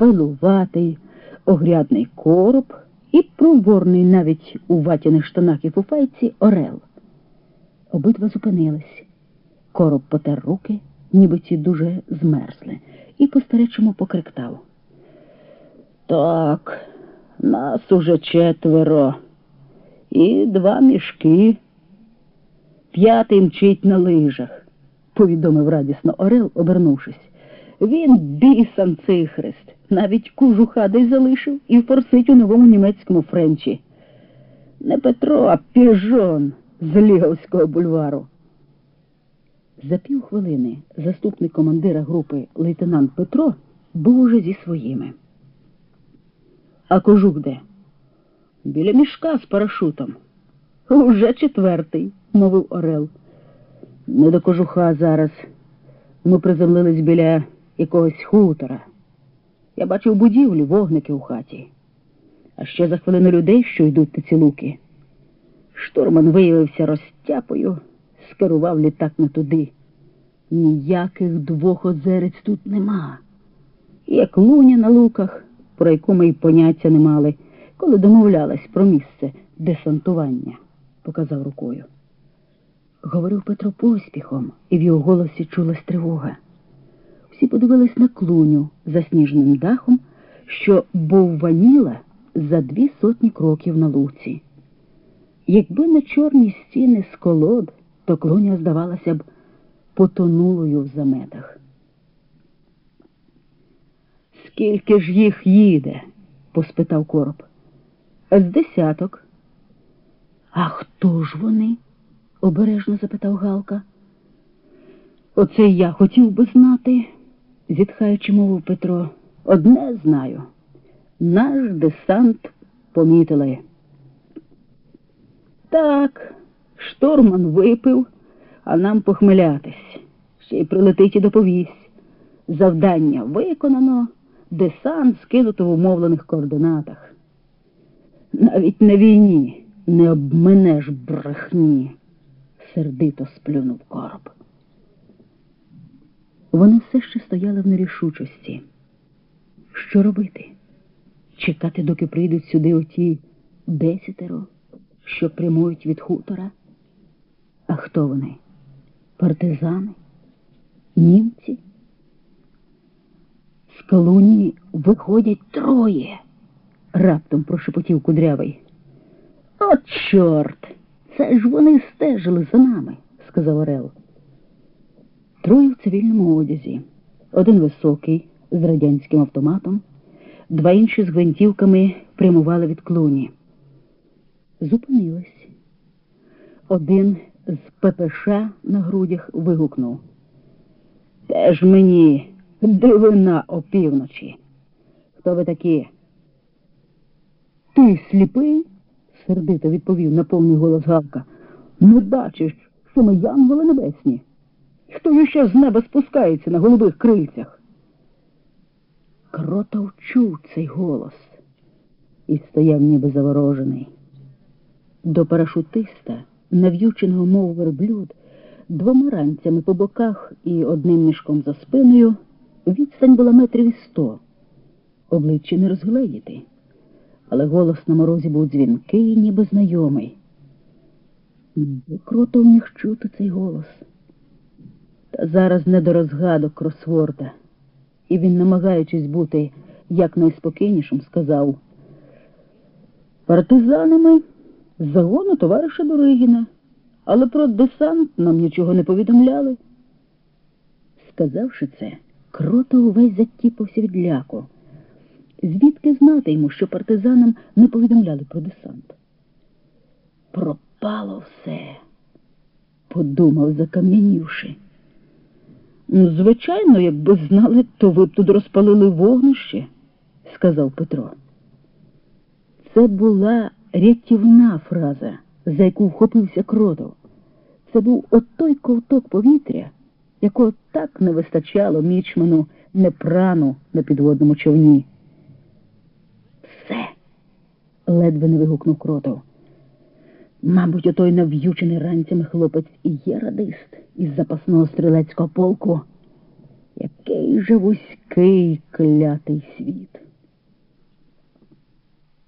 хвилуватий, огрядний короб і проворний навіть у ватяних штанах і фуфайці орел. Обидва зупинились. Короб потер руки, ніби ці дуже змерзли, і по-старечому покриктав. Так, нас уже четверо. І два мішки. П'ятий мчить на лижах, повідомив радісно Орел, обернувшись. Він бісан цихрист, навіть кужуха десь залишив і форсить у новому німецькому френчі. Не Петро, а піжон з Ліговського бульвару. За півхвилини заступник командира групи лейтенант Петро був уже зі своїми. А кожух де? Біля мішка з парашутом. Уже четвертий, мовив Орел. Не до кожуха зараз. Ми приземлились біля якогось хутора. Я бачив будівлі, вогники у хаті. А ще за хвилину людей, що йдуть на ці луки. Штурман виявився розтяпою, скерував літак не туди. Ніяких двох озерець тут нема. Як луня на луках, про яку ми й поняття не мали, коли домовлялись про місце десантування, показав рукою. Говорив Петро поспіхом, і в його голосі чулась тривога. Всі подивились на клуню за сніжним дахом, що бовваніла за дві сотні кроків на луці. Якби на чорні стіни з колод, то клуня здавалася б потонулою в заметах. Скільки ж їх їде? поспитав короб. З десяток. А хто ж вони? обережно запитав Галка. Оце я хотів би знати, зітхаючи, мовив Петро. Одне знаю. Наш десант помітили. Так, штурман випив, а нам похмелятись. Ще й прилетить і доповість. Завдання виконано, десант скинуто в умовлених координатах. Навіть на війні не обменеш брехні, сердито сплюнув короб. Вони все ще стояли в нерішучості. Що робити? Чекати, доки прийдуть сюди оті десятеро, що прямують від хутора? А хто вони? Партизани? Німці? З колонії виходять троє, раптом прошепотів кудрявий. От чорт! Це ж вони стежили за нами, сказав Орел. Троє в цивільному одязі. Один високий, з радянським автоматом, два інші з гвинтівками прямували від клуні. Зупинились. Один з ППШ на грудях вигукнув. Теж мені дивина опівночі. Хто ви такі? Ти сліпий? сердито відповів на повний голос Гавка. Не бачиш, що ми янголи небесні. Хто ж ще з неба спускається на голубих крильцях? Кротов чув цей голос і стояв ніби заворожений. До парашутиста, нав'юченого мов верблюд, двома ранцями по боках і одним мішком за спиною, відстань була метрів сто. Обличчя не розгледіти, але голос на морозі був дзвінкий, ніби знайомий. Кротов міг чути цей голос? Зараз не до розгадок кросворда. І він, намагаючись бути якнайспокійнішим, сказав партизанами з загону товариша Доригіна, але про десант нам нічого не повідомляли. Сказавши це, крота увесь затіпався від ляку. Звідки знати йому, що партизанам не повідомляли про десант? Пропало все, подумав, закам'янівши. «Ну, Звичайно, якби знали, то ви б тут розпалили вогнище, сказав Петро. Це була рятівна фраза, за яку вхопився кротов. Це був отой ковток повітря, якого так не вистачало мічману непрану на підводному човні. Все, ледве не вигукнув кротов. Мабуть, отой нав'ючений ранцями хлопець і є радист із запасного стрілецького полку. Який же вузький клятий світ.